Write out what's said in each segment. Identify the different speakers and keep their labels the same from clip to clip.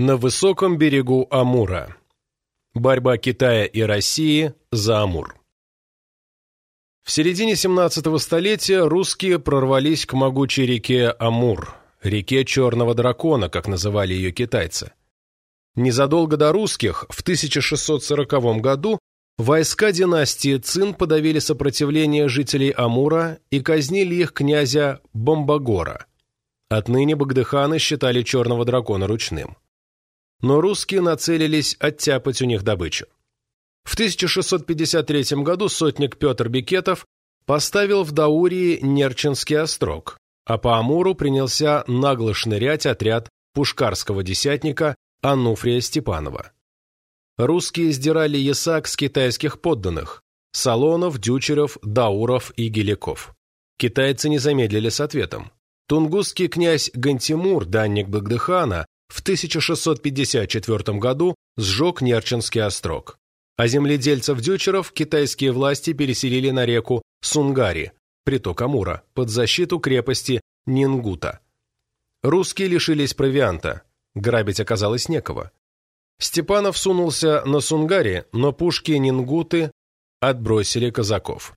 Speaker 1: На высоком берегу Амура. Борьба Китая и России за Амур. В середине 17 столетия русские прорвались к могучей реке Амур, реке Черного Дракона, как называли ее китайцы. Незадолго до русских, в 1640 году, войска династии Цин подавили сопротивление жителей Амура и казнили их князя Бомбагора. Отныне Багдыханы считали Черного Дракона ручным но русские нацелились оттяпать у них добычу. В 1653 году сотник Петр Бекетов поставил в Даурии Нерчинский острог, а по Амуру принялся нагло шнырять отряд пушкарского десятника Ануфрия Степанова. Русские сдирали ясак с китайских подданных – Салонов, Дючеров, Дауров и Геликов. Китайцы не замедлили с ответом. Тунгусский князь Гантимур, данник Багдыхана, в 1654 году сжег Нерчинский острог. А земледельцев-дючеров китайские власти переселили на реку Сунгари, приток Амура, под защиту крепости Нингута. Русские лишились провианта, грабить оказалось некого. Степанов сунулся на Сунгари, но пушки Нингуты отбросили казаков.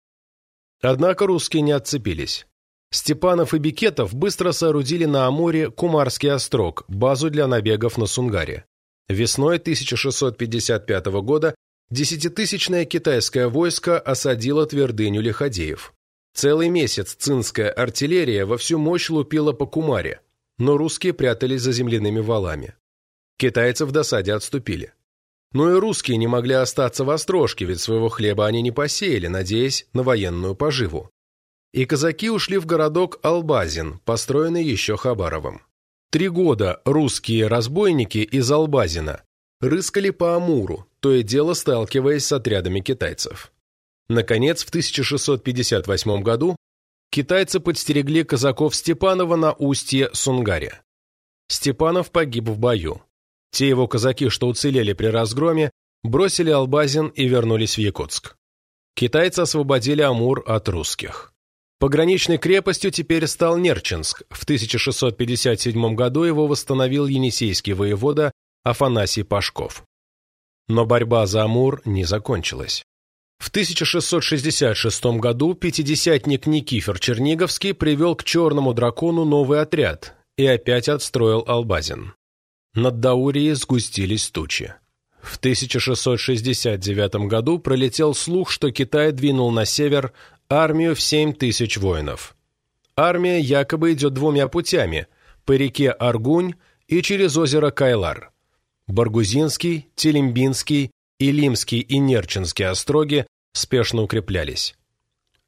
Speaker 1: Однако русские не отцепились. Степанов и Бикетов быстро соорудили на Амуре Кумарский острог, базу для набегов на Сунгаре. Весной 1655 года десятитысячное китайское войско осадило твердыню Лиходеев. Целый месяц цинская артиллерия во всю мощь лупила по Кумаре, но русские прятались за земляными валами. Китайцы в досаде отступили. Но и русские не могли остаться в острожке, ведь своего хлеба они не посеяли, надеясь на военную поживу и казаки ушли в городок Албазин, построенный еще Хабаровым. Три года русские разбойники из Албазина рыскали по Амуру, то и дело сталкиваясь с отрядами китайцев. Наконец, в 1658 году китайцы подстерегли казаков Степанова на устье Сунгаре. Степанов погиб в бою. Те его казаки, что уцелели при разгроме, бросили Албазин и вернулись в Якутск. Китайцы освободили Амур от русских. Пограничной крепостью теперь стал Нерчинск. В 1657 году его восстановил енисейский воевода Афанасий Пашков. Но борьба за Амур не закончилась. В 1666 году пятидесятник Никифор Черниговский привел к Черному дракону новый отряд и опять отстроил Албазин. Над Даурией сгустились тучи. В 1669 году пролетел слух, что Китай двинул на север армию в 7 тысяч воинов. Армия якобы идет двумя путями – по реке Аргунь и через озеро Кайлар. Баргузинский, Телембинский, Илимский и Нерчинский остроги спешно укреплялись.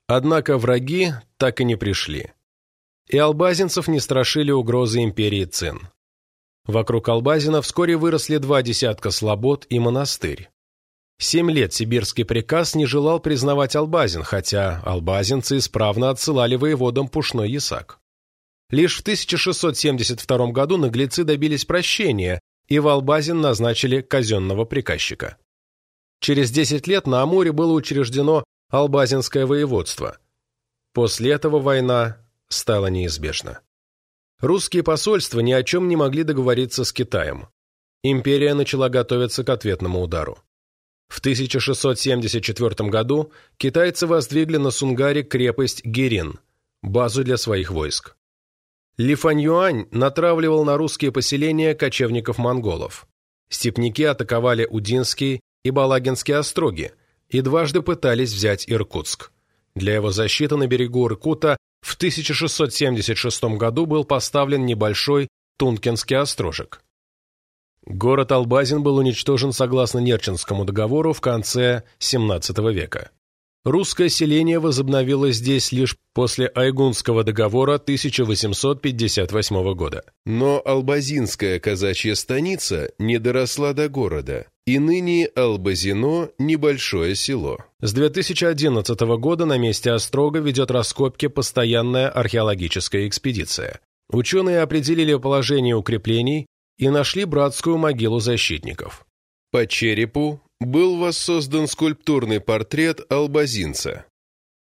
Speaker 1: Однако враги так и не пришли. И албазинцев не страшили угрозы империи Цин. Вокруг Албазина вскоре выросли два десятка слобод и монастырь. Семь лет сибирский приказ не желал признавать Албазин, хотя албазинцы исправно отсылали воеводам пушной ясак. Лишь в 1672 году наглецы добились прощения, и в Албазин назначили казенного приказчика. Через 10 лет на Амуре было учреждено Албазинское воеводство. После этого война стала неизбежна. Русские посольства ни о чем не могли договориться с Китаем. Империя начала готовиться к ответному удару. В 1674 году китайцы воздвигли на Сунгаре крепость Герин, базу для своих войск. Ли Фань Юань натравливал на русские поселения кочевников-монголов. Степники атаковали Удинские и Балагинские остроги и дважды пытались взять Иркутск. Для его защиты на берегу Иркута в 1676 году был поставлен небольшой Тункинский острожек. Город Албазин был уничтожен согласно Нерчинскому договору в конце XVII века. Русское селение возобновилось здесь лишь после Айгунского договора 1858 года.
Speaker 2: Но Албазинская казачья станица не доросла до города, и ныне Албазино – небольшое село.
Speaker 1: С 2011 года на месте Острога ведет раскопки постоянная археологическая экспедиция. Ученые определили положение укреплений, и нашли братскую могилу защитников.
Speaker 2: По черепу был воссоздан скульптурный портрет албазинца.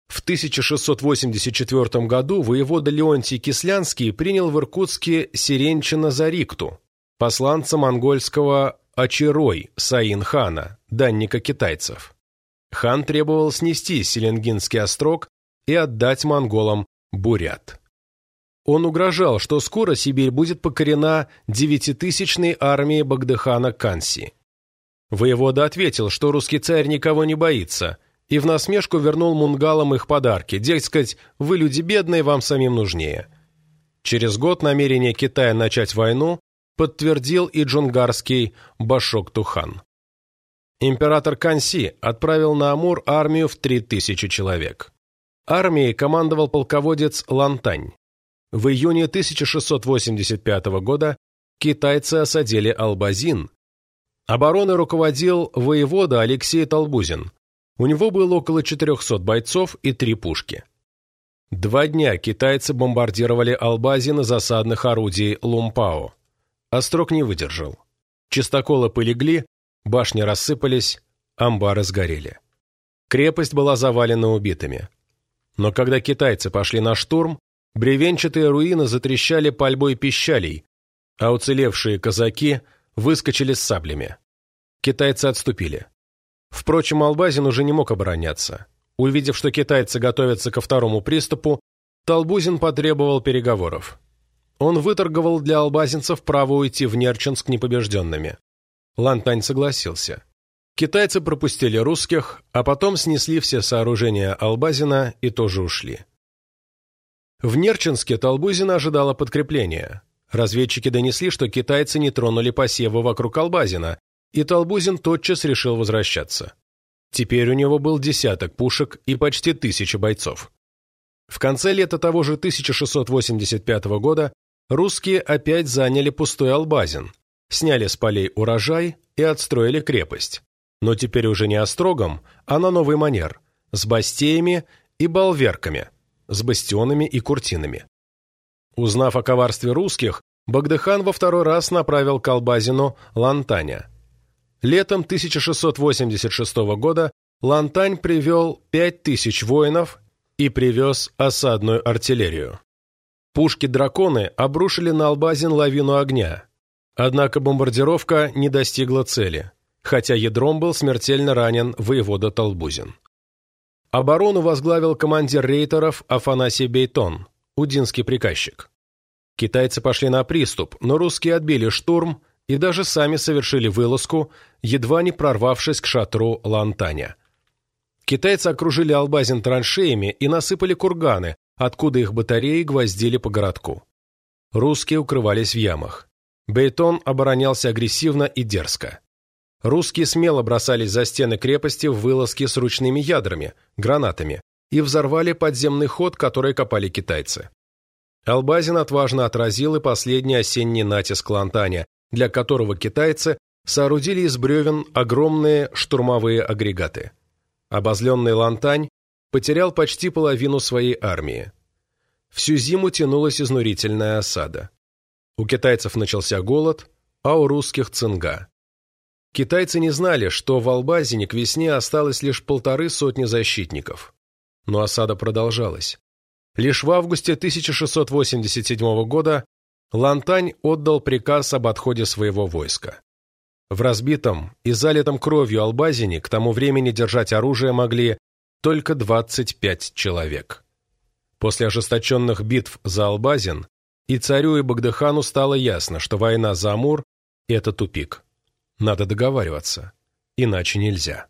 Speaker 1: В 1684 году воевода Леонтий Кислянский принял в Иркутске Сиренчина за Рикту, посланца монгольского Ачирой Саин-хана, данника китайцев. Хан требовал снести Селенгинский острог и отдать монголам Бурят. Он угрожал, что скоро Сибирь будет покорена девятитысячной армией Багдыхана Канси. Воевода ответил, что русский царь никого не боится, и в насмешку вернул мунгалам их подарки, дескать, вы люди бедные, вам самим нужнее. Через год намерение Китая начать войну подтвердил и джунгарский Башок-Тухан. Император Канси отправил на Амур армию в 3000 человек. Армией командовал полководец Лантань. В июне 1685 года китайцы осадили Албазин. Обороной руководил воевода Алексей Толбузин. У него было около 400 бойцов и три пушки. Два дня китайцы бомбардировали Албазин из засадных орудий Лумпао. Острог не выдержал. Чистоколы полегли, башни рассыпались, амбары сгорели. Крепость была завалена убитыми. Но когда китайцы пошли на штурм, Бревенчатые руины затрещали пальбой пищалей, а уцелевшие казаки выскочили с саблями. Китайцы отступили. Впрочем, Албазин уже не мог обороняться. Увидев, что китайцы готовятся ко второму приступу, Толбузин потребовал переговоров. Он выторговал для албазинцев право уйти в Нерчинск непобежденными. Лантань согласился. Китайцы пропустили русских, а потом снесли все сооружения Албазина и тоже ушли. В Нерчинске Толбузина ожидало подкрепления. Разведчики донесли, что китайцы не тронули посевы вокруг Албазина, и Толбузин тотчас решил возвращаться. Теперь у него был десяток пушек и почти тысяча бойцов. В конце лета того же 1685 года русские опять заняли пустой Албазин, сняли с полей урожай и отстроили крепость. Но теперь уже не острогом, а на новый манер, с бастеями и балверками – с бастионами и куртинами. Узнав о коварстве русских, Багдыхан во второй раз направил к Албазину Лантаня. Летом 1686 года Лантань привел 5000 воинов и привез осадную артиллерию. Пушки-драконы обрушили на Албазин лавину огня. Однако бомбардировка не достигла цели, хотя ядром был смертельно ранен воевода Толбузин. Оборону возглавил командир рейтеров Афанасий Бейтон, удинский приказчик. Китайцы пошли на приступ, но русские отбили штурм и даже сами совершили вылазку, едва не прорвавшись к шатру Лантаня. Китайцы окружили Албазин траншеями и насыпали курганы, откуда их батареи гвоздили по городку. Русские укрывались в ямах. Бейтон оборонялся агрессивно и дерзко. Русские смело бросались за стены крепости в вылазки с ручными ядрами, гранатами, и взорвали подземный ход, который копали китайцы. Албазин отважно отразил и последний осенний натиск Лантаня, для которого китайцы соорудили из бревен огромные штурмовые агрегаты. Обозленный Лантань потерял почти половину своей армии. Всю зиму тянулась изнурительная осада. У китайцев начался голод, а у русских – цинга. Китайцы не знали, что в Албазине к весне осталось лишь полторы сотни защитников. Но осада продолжалась. Лишь в августе 1687 года Лантань отдал приказ об отходе своего войска. В разбитом и залитом кровью Албазине к тому времени держать оружие могли только 25 человек. После ожесточенных битв за Албазин и царю и Багдыхану стало ясно, что война за Амур – это тупик. Надо договариваться. Иначе нельзя.